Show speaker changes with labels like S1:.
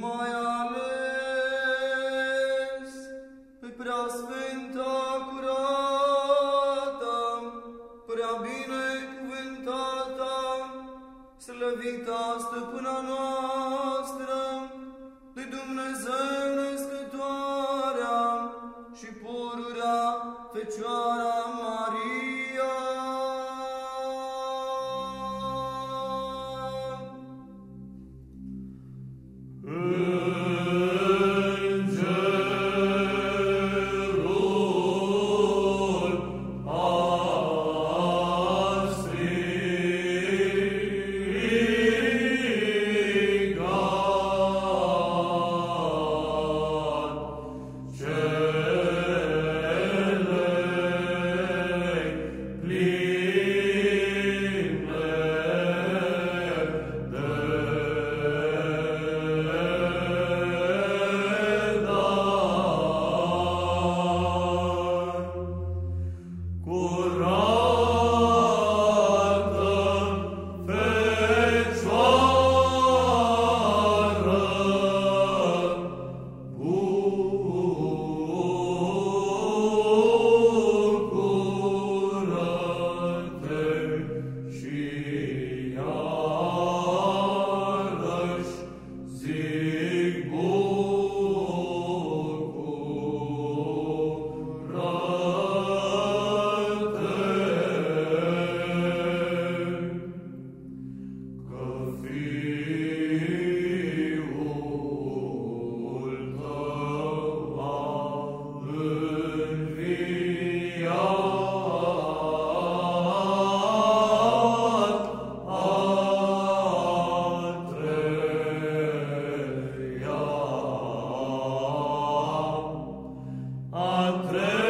S1: mai ales pe prea sfânta curată, prea binecuvântată, slăvita stăpâna noastră, de Dumnezeu născătoarea și pururea Fecioara Maria.
S2: prayer.